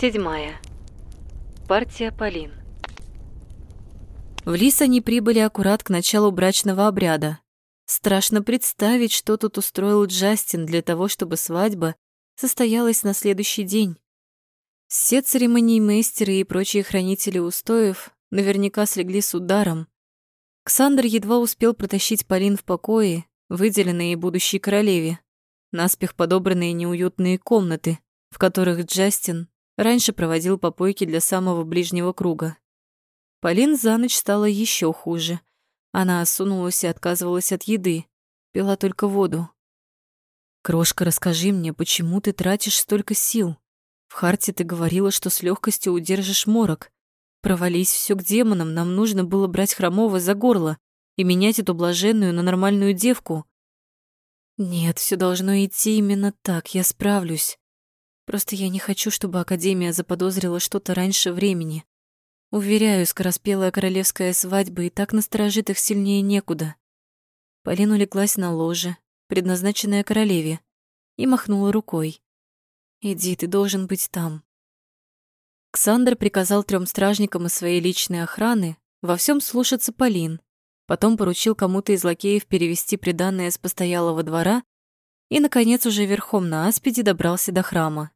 Седьмая. Партия Полин. В Лис они прибыли аккурат к началу брачного обряда. Страшно представить, что тут устроил Джастин для того, чтобы свадьба состоялась на следующий день. Все церемониймейстеры и прочие хранители устоев наверняка слегли с ударом. Ксандр едва успел протащить Полин в покои, выделенные будущей королеве, наспех подобранные неуютные комнаты, в которых Джастин раньше проводил попойки для самого ближнего круга. Полин за ночь стала еще хуже. Она осунулась и отказывалась от еды, пила только воду. «Крошка, расскажи мне, почему ты тратишь столько сил?» В Харте ты говорила, что с легкостью удержишь морок. Провались все к демонам, нам нужно было брать хромого за горло и менять эту блаженную на нормальную девку. Нет, все должно идти именно так, я справлюсь. Просто я не хочу, чтобы Академия заподозрила что-то раньше времени. Уверяю, скороспелая королевская свадьба и так насторожит их сильнее некуда. Полина улеглась на ложе, предназначенное королеве, и махнула рукой. Иди, ты должен быть там. Ксандр приказал трем стражникам из своей личной охраны во всем слушаться Полин, потом поручил кому-то из лакеев перевести приданное с постоялого двора и, наконец, уже верхом на аспиде добрался до храма.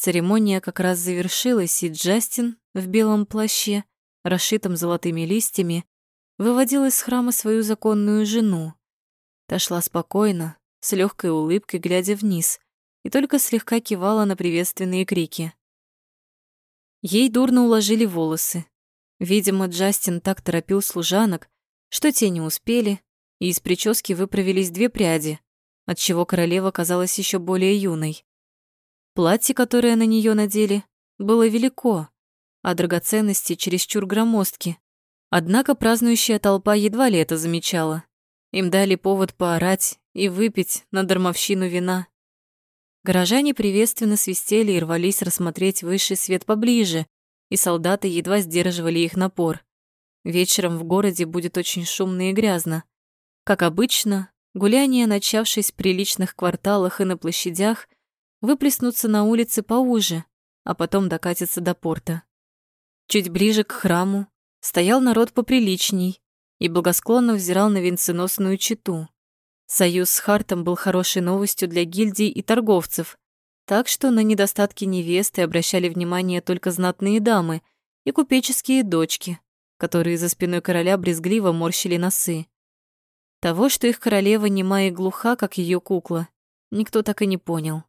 Церемония как раз завершилась, и Джастин в белом плаще, расшитом золотыми листьями, выводил из храма свою законную жену. Та шла спокойно, с легкой улыбкой, глядя вниз, и только слегка кивала на приветственные крики. Ей дурно уложили волосы. Видимо, Джастин так торопил служанок, что те не успели, и из прически выправились две пряди, отчего королева казалась еще более юной. Платье, которое на нее надели, было велико, а драгоценности чересчур громоздки. Однако празднующая толпа едва ли это замечала. Им дали повод поорать и выпить на дармовщину вина. Горожане приветственно свистели и рвались рассмотреть высший свет поближе, и солдаты едва сдерживали их напор. Вечером в городе будет очень шумно и грязно. Как обычно, гуляния, начавшись в приличных кварталах и на площадях, выплеснутся на улице поуже, а потом докатятся до порта. Чуть ближе к храму стоял народ поприличней и благосклонно взирал на венценосную читу. Союз с Хартом был хорошей новостью для гильдий и торговцев, так что на недостатки невесты обращали внимание только знатные дамы и купеческие дочки, которые за спиной короля брезгливо морщили носы. Того, что их королева нема и глуха, как ее кукла, никто так и не понял.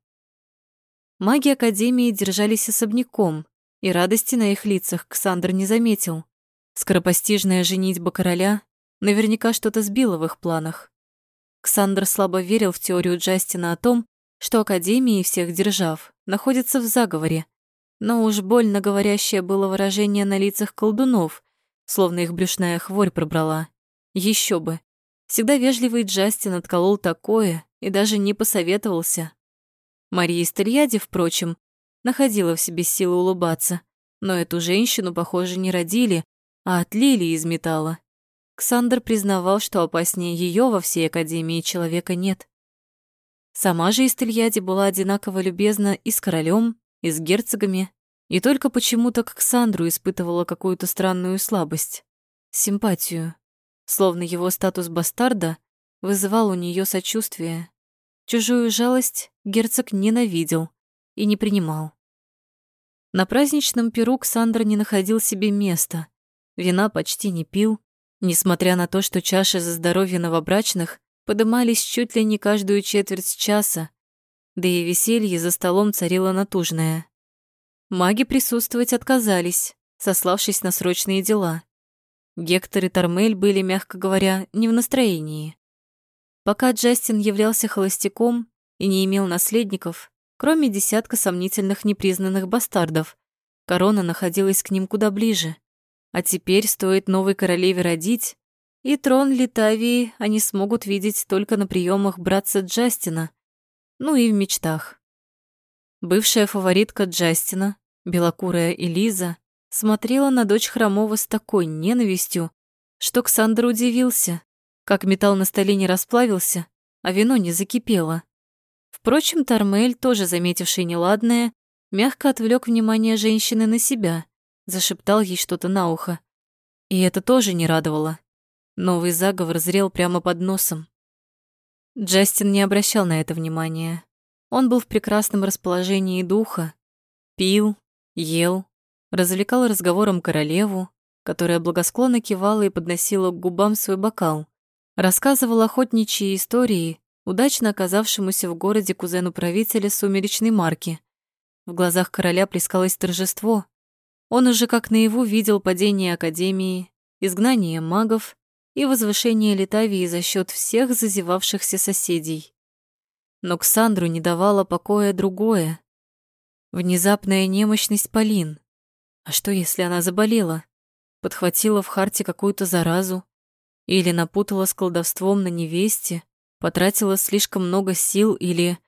Маги Академии держались особняком, и радости на их лицах Ксандр не заметил. Скоропостижная женитьба короля наверняка что-то сбила в их планах. Ксандр слабо верил в теорию Джастина о том, что Академии всех держав находятся в заговоре, но уж больно говорящее было выражение на лицах колдунов, словно их брюшная хворь пробрала. Еще бы. Всегда вежливый Джастин отколол такое и даже не посоветовался. Мария Стельяди, впрочем, находила в себе силы улыбаться, но эту женщину, похоже, не родили, а отлили из металла. Ксандр признавал, что опаснее ее во всей Академии человека нет. Сама же Истельяди была одинаково любезна и с королем, и с герцогами, и только почему-то к Ксандру испытывала какую-то странную слабость, симпатию, словно его статус бастарда вызывал у нее сочувствие. Чужую жалость герцог ненавидел и не принимал. На праздничном перу Ксандр не находил себе места, вина почти не пил, Несмотря на то, что чаши за здоровье новобрачных подымались чуть ли не каждую четверть часа, да и веселье за столом царило натужное. Маги присутствовать отказались, сославшись на срочные дела. Гектор и Тормель были, мягко говоря, не в настроении. Пока Джастин являлся холостяком и не имел наследников, кроме десятка сомнительных непризнанных бастардов, корона находилась к ним куда ближе. А теперь стоит новой королеве родить, и трон Литавии они смогут видеть только на приемах братца Джастина, ну и в мечтах. Бывшая фаворитка Джастина, белокурая Элиза, смотрела на дочь Хромова с такой ненавистью, что Ксандр удивился, как металл на столе не расплавился, а вино не закипело. Впрочем, Тармель, тоже заметивший неладное, мягко отвлек внимание женщины на себя, зашептал ей что-то на ухо. И это тоже не радовало. Новый заговор зрел прямо под носом. Джастин не обращал на это внимания. Он был в прекрасном расположении духа, пил, ел, развлекал разговором королеву, которая благосклонно кивала и подносила к губам свой бокал, рассказывал охотничьи истории удачно оказавшемуся в городе кузену правителя сумеречной марки. В глазах короля плескалось торжество. Он уже как наяву видел падение Академии, изгнание магов и возвышение Литавии за счет всех зазевавшихся соседей. Но Ксандру не давало покоя другое. Внезапная немощность Полин. А что, если она заболела? Подхватила в харте какую-то заразу? Или напутала с колдовством на невесте? Потратила слишком много сил или...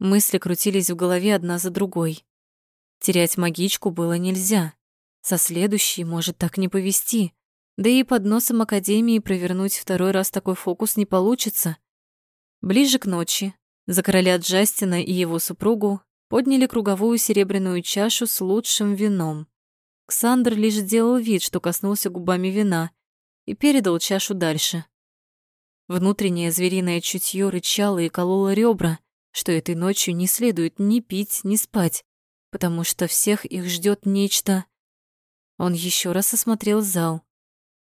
Мысли крутились в голове одна за другой. Терять магичку было нельзя. Со следующей может так не повести. Да и под носом Академии провернуть второй раз такой фокус не получится. Ближе к ночи за короля Джастина и его супругу подняли круговую серебряную чашу с лучшим вином. Ксандр лишь сделал вид, что коснулся губами вина и передал чашу дальше. Внутреннее звериное чутье рычало и кололо ребра, что этой ночью не следует ни пить, ни спать, потому что всех их ждет нечто. Он еще раз осмотрел зал.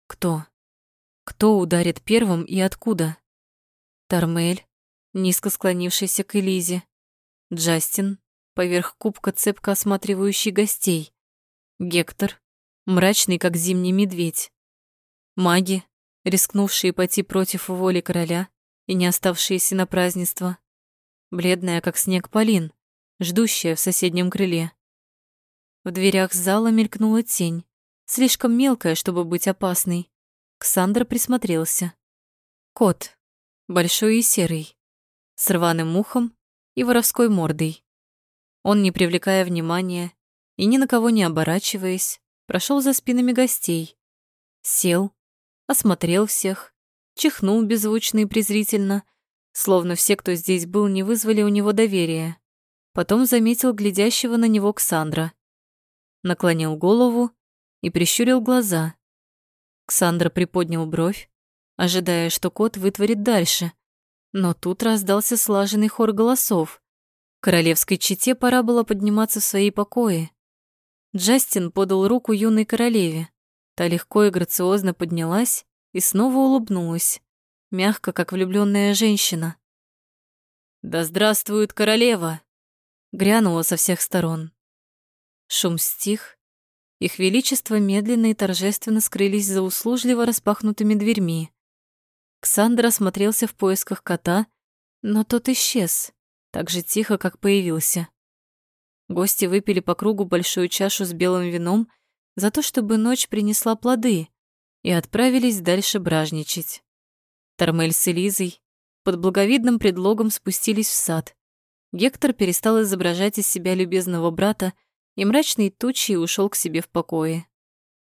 Кто? Кто ударит первым и откуда? Тармель, низко склонившийся к Элизе. Джастин, поверх кубка цепко осматривающий гостей. Гектор, мрачный, как зимний медведь. Маги, рискнувшие пойти против воли короля и не оставшиеся на празднество. Бледная, как снег Полин, ждущая в соседнем крыле. В дверях зала мелькнула тень слишком мелкая, чтобы быть опасной. Ксандр присмотрелся. Кот, большой и серый, с рваным ухом и воровской мордой. Он, не привлекая внимания и ни на кого не оборачиваясь, прошел за спинами гостей, сел, осмотрел всех, чихнул беззвучно и презрительно, словно все, кто здесь был, не вызвали у него доверия. Потом заметил глядящего на него Ксандра. Наклонил голову и прищурил глаза. Ксандра приподнял бровь, ожидая, что кот вытворит дальше. Но тут раздался слаженный хор голосов. Королевской чете пора было подниматься в свои покои. Джастин подал руку юной королеве. Та легко и грациозно поднялась и снова улыбнулась, мягко, как влюбленная женщина. «Да здравствует королева!» грянула со всех сторон. Шум стих, их величество медленно и торжественно скрылись за услужливо распахнутыми дверьми. Ксандр осмотрелся в поисках кота, но тот исчез, так же тихо, как появился. Гости выпили по кругу большую чашу с белым вином за то, чтобы ночь принесла плоды, и отправились дальше бражничать. Тормель с Элизой под благовидным предлогом спустились в сад. Гектор перестал изображать из себя любезного брата и мрачной тучей ушел к себе в покое.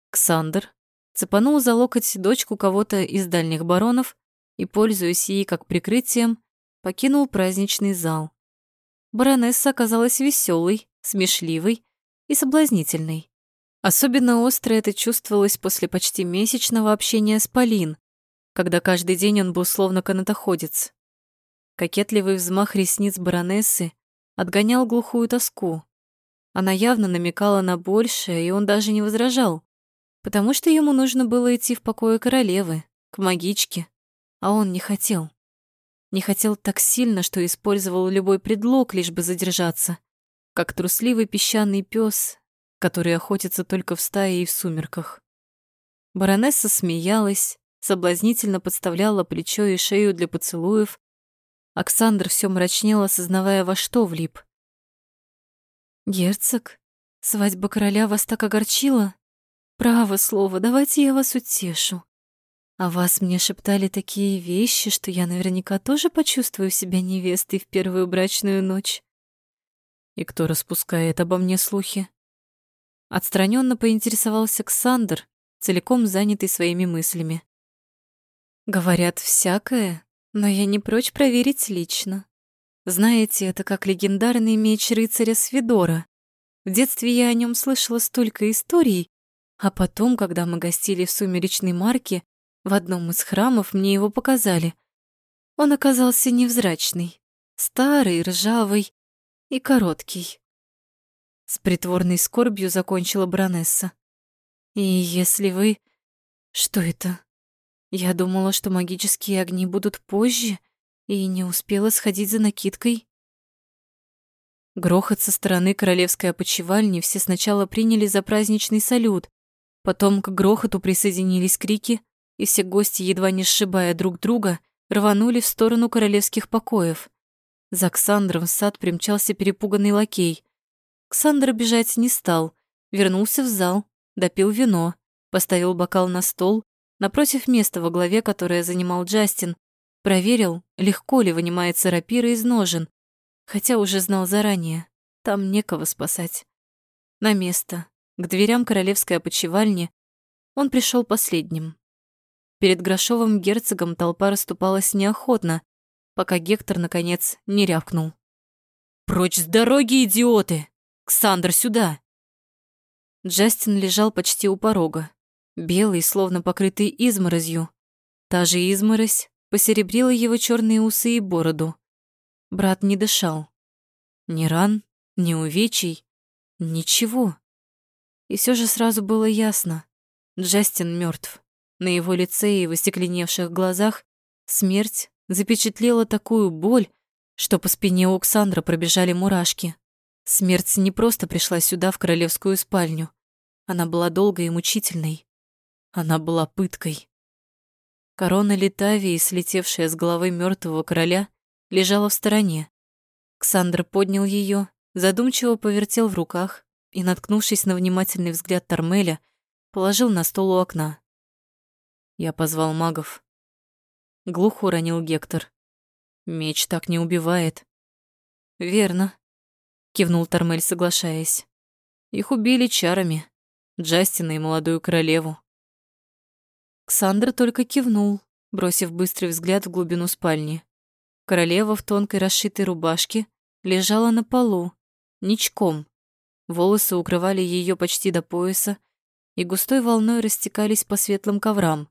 Ксандр цепанул за локоть дочку кого-то из дальних баронов и, пользуясь ей как прикрытием, покинул праздничный зал. Баронесса оказалась веселой, смешливой и соблазнительной. Особенно остро это чувствовалось после почти месячного общения с Полин, когда каждый день он был словно канатоходец. Кокетливый взмах ресниц баронессы отгонял глухую тоску. Она явно намекала на большее, и он даже не возражал, потому что ему нужно было идти в покое королевы, к магичке, а он не хотел. Не хотел так сильно, что использовал любой предлог, лишь бы задержаться, как трусливый песчаный пес, который охотится только в стае и в сумерках. Баронесса смеялась, соблазнительно подставляла плечо и шею для поцелуев. Оксандр все мрачнел, осознавая, во что влип — «Герцог, свадьба короля вас так огорчила? Право слово, давайте я вас утешу. А вас мне шептали такие вещи, что я наверняка тоже почувствую себя невестой в первую брачную ночь». «И кто распускает обо мне слухи?» Отстраненно поинтересовался Ксандр, целиком занятый своими мыслями. «Говорят всякое, но я не прочь проверить лично. Знаете, это как легендарный меч рыцаря Свидора. В детстве я о нем слышала столько историй, а потом, когда мы гостили в сумеречной марке, в одном из храмов мне его показали. Он оказался невзрачный, старый, ржавый и короткий. С притворной скорбью закончила баронесса. И если вы... Что это? Я думала, что магические огни будут позже, и не успела сходить за накидкой. Грохот со стороны королевской опочивальни все сначала приняли за праздничный салют, потом к грохоту присоединились крики, и все гости, едва не сшибая друг друга, рванули в сторону королевских покоев. За Ксандром в сад примчался перепуганный лакей. Ксандр бежать не стал, вернулся в зал, допил вино, поставил бокал на стол, напротив места во главе, которое занимал Джастин, Проверил, легко ли вынимается рапира из ножен, хотя уже знал заранее, там некого спасать. На место, к дверям королевской опочивальни, он пришел последним. Перед Грошовым герцогом толпа расступалась неохотно, пока Гектор, наконец, не рявкнул. «Прочь с дороги, идиоты! Ксандр, сюда!» Джастин лежал почти у порога, белый, словно покрытый изморозью. Та же изморозь, посеребрила его черные усы и бороду. Брат не дышал. Ни ран, ни увечий, ничего. И все же сразу было ясно. Джастин мертв. На его лице и в остекленевших глазах смерть запечатлела такую боль, что по спине у Оксандра пробежали мурашки. Смерть не просто пришла сюда, в королевскую спальню. Она была долгой и мучительной. Она была пыткой. Корона Литавии, слетевшая с головы мертвого короля, лежала в стороне. Ксандр поднял ее, задумчиво повертел в руках и, наткнувшись на внимательный взгляд Тормеля, положил на стол у окна. Я позвал магов. Глухо уронил Гектор. Меч так не убивает. Верно, кивнул Тормель, соглашаясь. Их убили чарами, Джастина и молодую королеву. Ксандр только кивнул, бросив быстрый взгляд в глубину спальни. Королева в тонкой расшитой рубашке лежала на полу, ничком. Волосы укрывали ее почти до пояса и густой волной растекались по светлым коврам.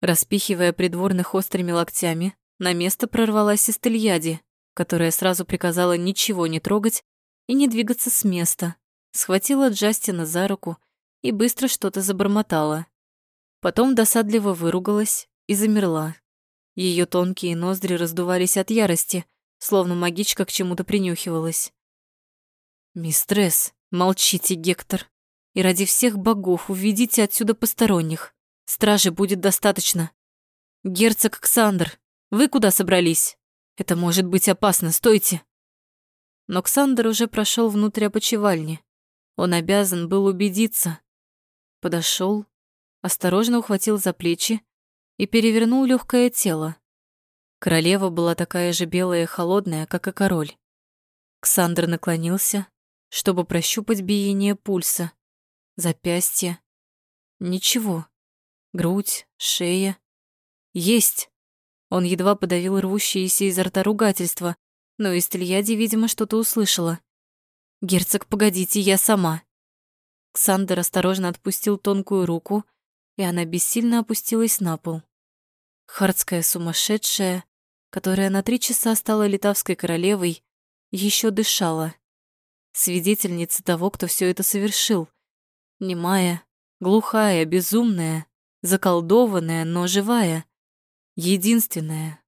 Распихивая придворных острыми локтями, на место прорвалась Эстельяди, которая сразу приказала ничего не трогать и не двигаться с места, схватила Джастина за руку и быстро что-то забормотала. Потом досадливо выругалась и замерла. Ее тонкие ноздри раздувались от ярости, словно магичка к чему-то принюхивалась. «Мистресс, молчите, Гектор, и ради всех богов уведите отсюда посторонних. Стражи будет достаточно. Герцог Ксандр, вы куда собрались? Это может быть опасно, стойте!» Но Ксандр уже прошел внутрь опочивальни. Он обязан был убедиться. Подошел, осторожно ухватил за плечи и перевернул легкое тело. Королева была такая же белая и холодная, как и король. Ксандр наклонился, чтобы прощупать биение пульса, запястье. Ничего. Грудь, шея. Есть. Он едва подавил рвущиеся изо рта ругательства, но Истельяди, видимо, что-то услышала. «Герцог, погодите, я сама». Ксандр осторожно отпустил тонкую руку, и она бессильно опустилась на пол. Хардская сумасшедшая, которая на три часа стала литавской королевой, еще дышала. Свидетельница того, кто все это совершил. Немая, глухая, безумная, заколдованная, но живая. Единственная.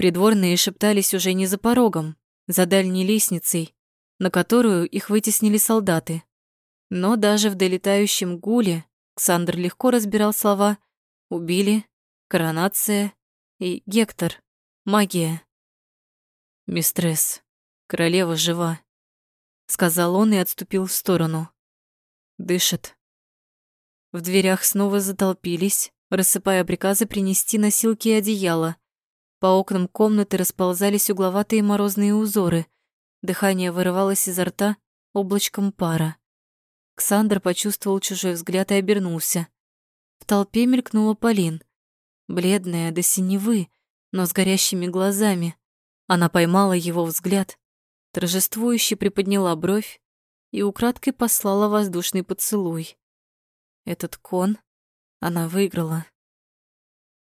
Придворные шептались уже не за порогом, за дальней лестницей, на которую их вытеснили солдаты. Но даже в долетающем гуле Ксандр легко разбирал слова «убили», «коронация» и «Гектор», «магия». «Мистресс, королева жива», — сказал он и отступил в сторону. «Дышит». В дверях снова затолпились, рассыпая приказы принести носилки и одеяло. По окнам комнаты расползались угловатые морозные узоры. Дыхание вырывалось изо рта облачком пара. Ксандр почувствовал чужой взгляд и обернулся. В толпе мелькнула Полин, бледная до синевы, но с горящими глазами. Она поймала его взгляд, торжествующе приподняла бровь и украдкой послала воздушный поцелуй. Этот кон она выиграла.